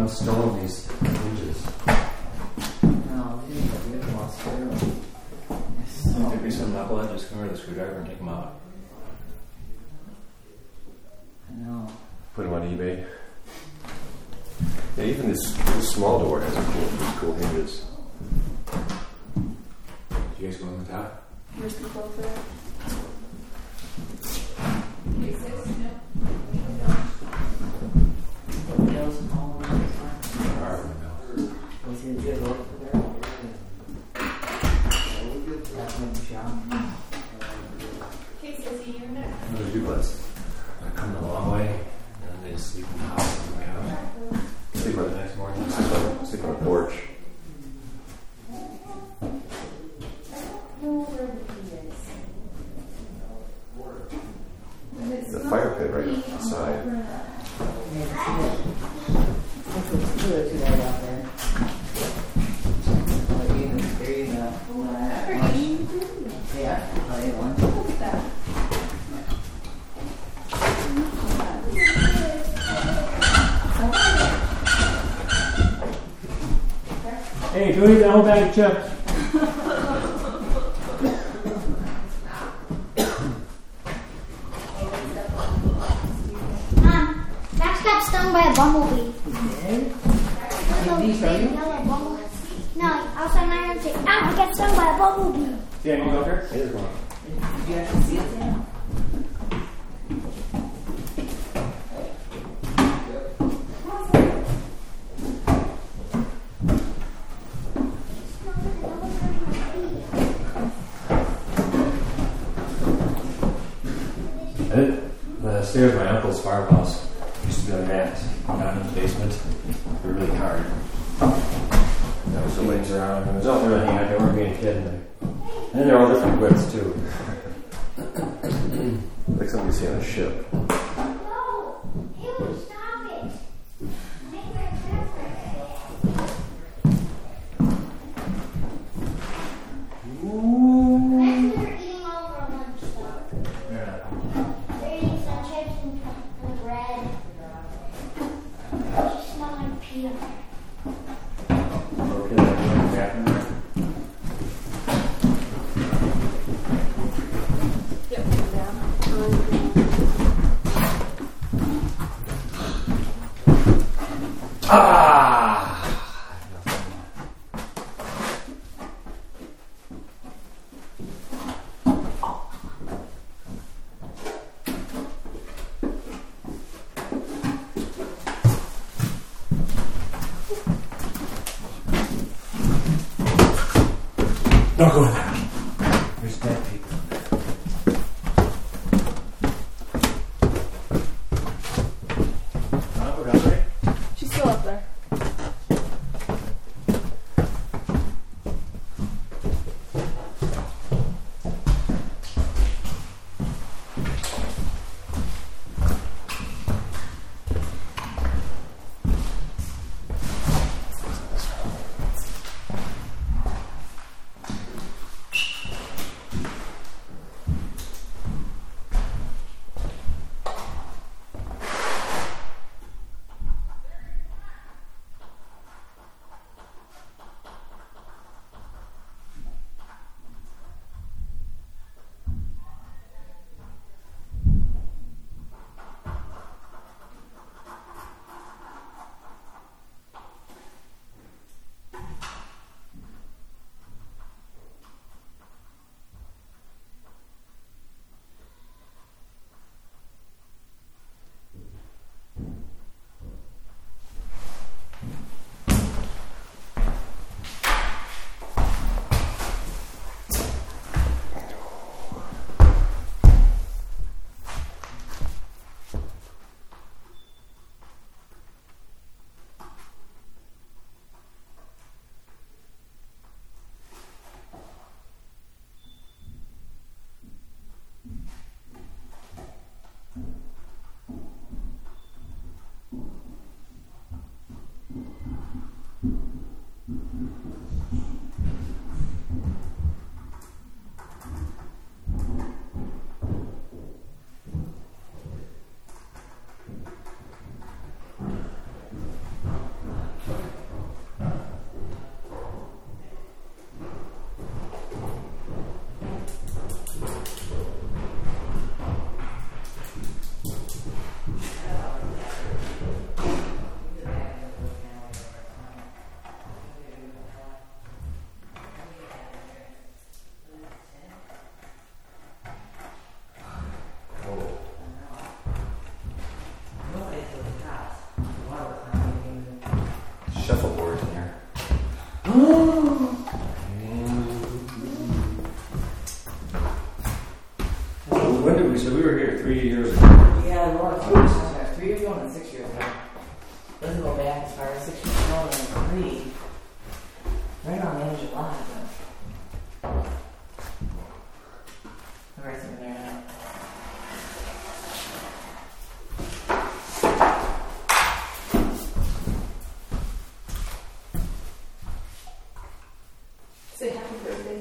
one stone these images. No, we didn't lost arrow. There'd be some knucklehead just come over the screwdriver and take them out. I know. Put them on eBay. Yeah, even this, this small door has cool, cool hinges. You guys going with that? Where's the quote for that? Novak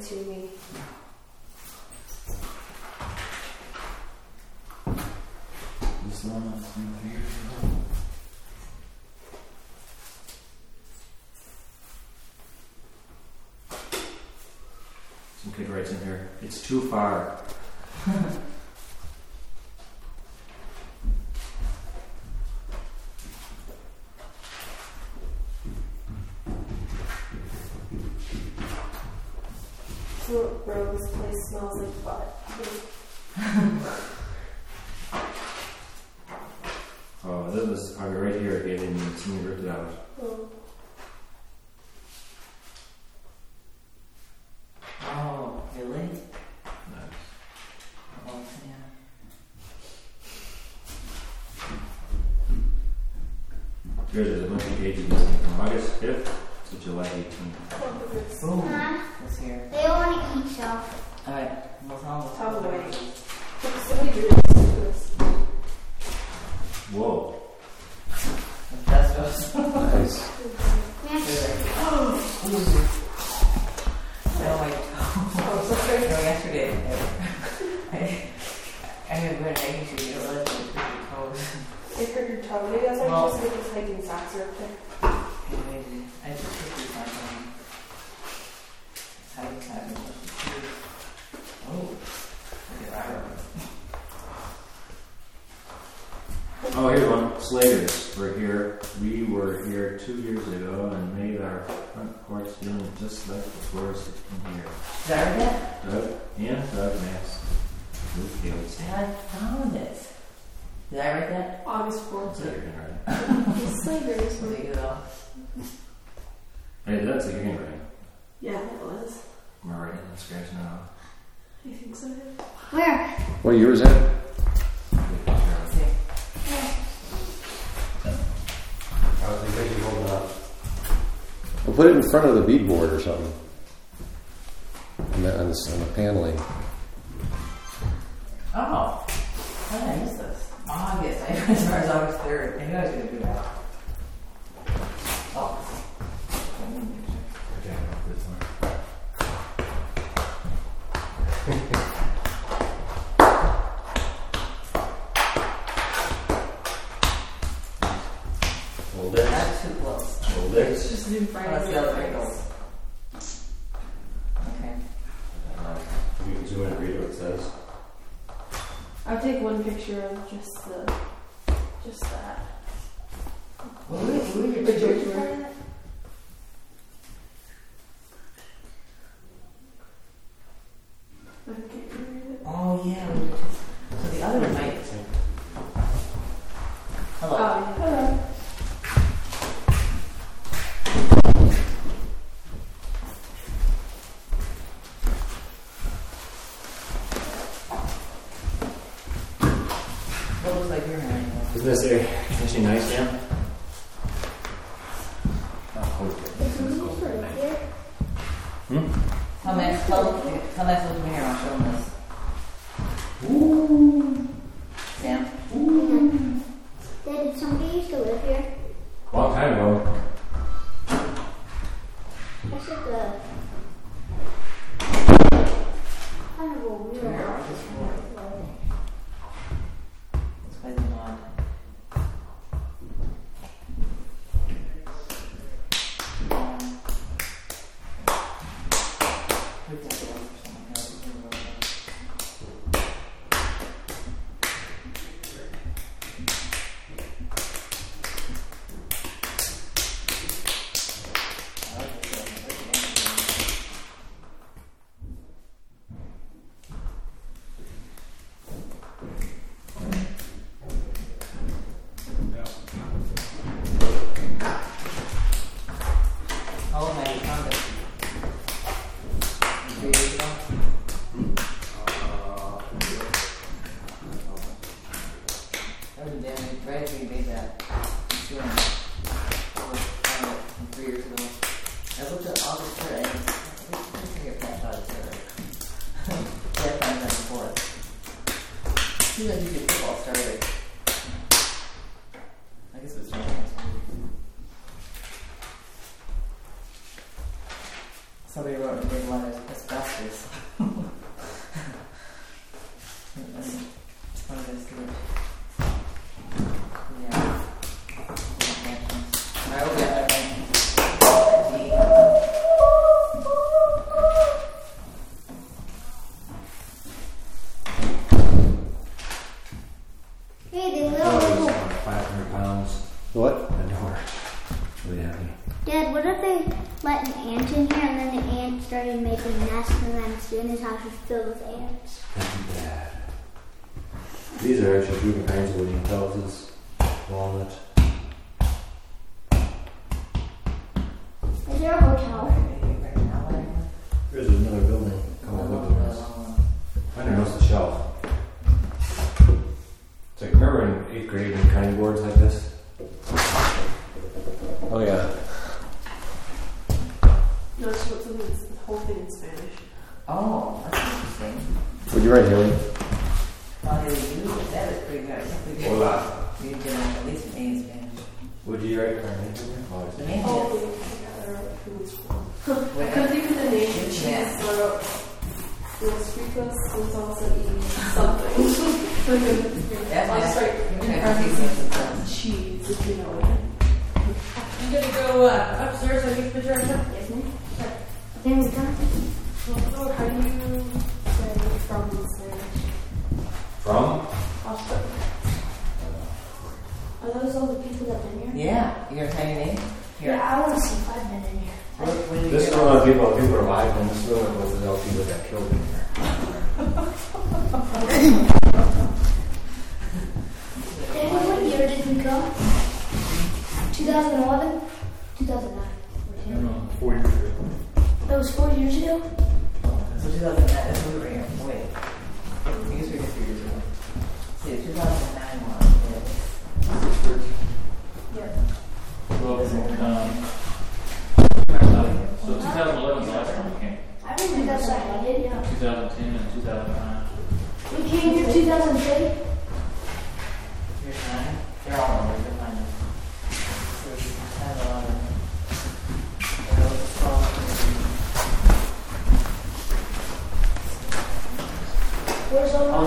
to me. This moment here. Some kid writes in here, it's too far. [LAUGHS] meeting August 5th to July 18th. We'll put it in front of the beadboard or something. On the, on the, on the paneling. Oh, I missed this. August, I [LAUGHS] as August 3rd. I knew I was going as a everyone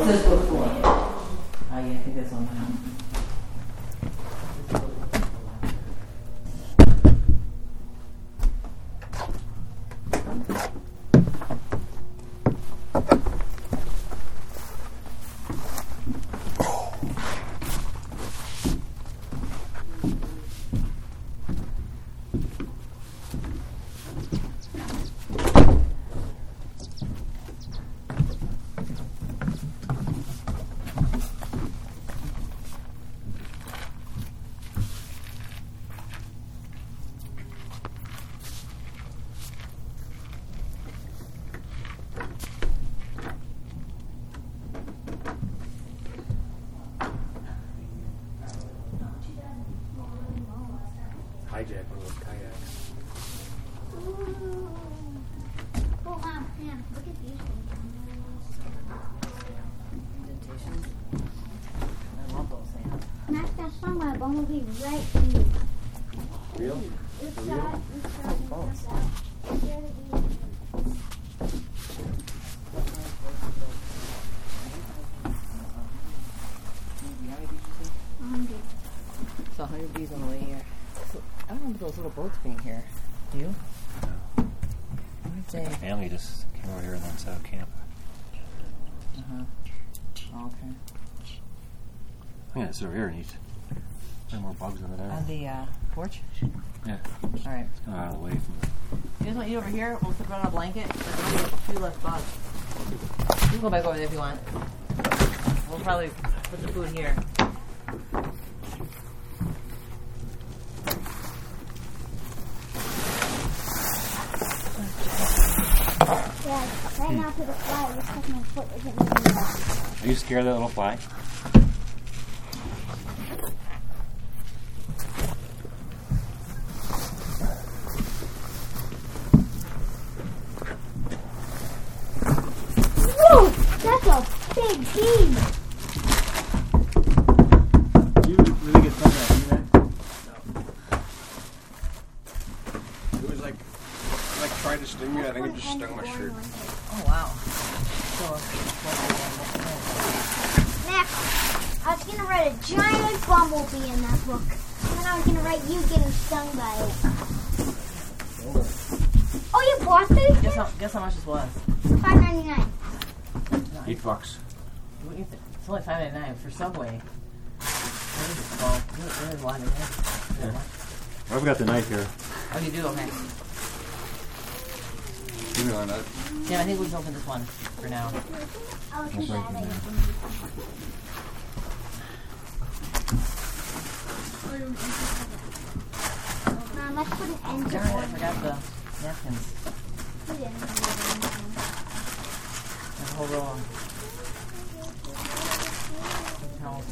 this before. probably right here. Real? This side, Real? this side, oh, this side. It's 100 bees on the way here. I don't remember those little boats being here. Do you? No. Like my family just came over here and then set up camp. Uh huh. Okay. I'm going to sit over here and eat bugs On uh, the uh, porch? Yeah. All right. It's kind of out of the way from the. You guys want to eat over here? We'll sit it on a blanket. There's only two left bugs. You can go back over there if you want. We'll probably put the food here. Yeah, right now for the fly, my foot is. Are you scared of that little fly? Got the knife here. Oh, you do? Okay. You know that. Yeah, I think we just open this one for now. Oh, too bad I opened Mom, let's put an end to Darn it, I forgot the napkins. We didn't. There's a whole row towels.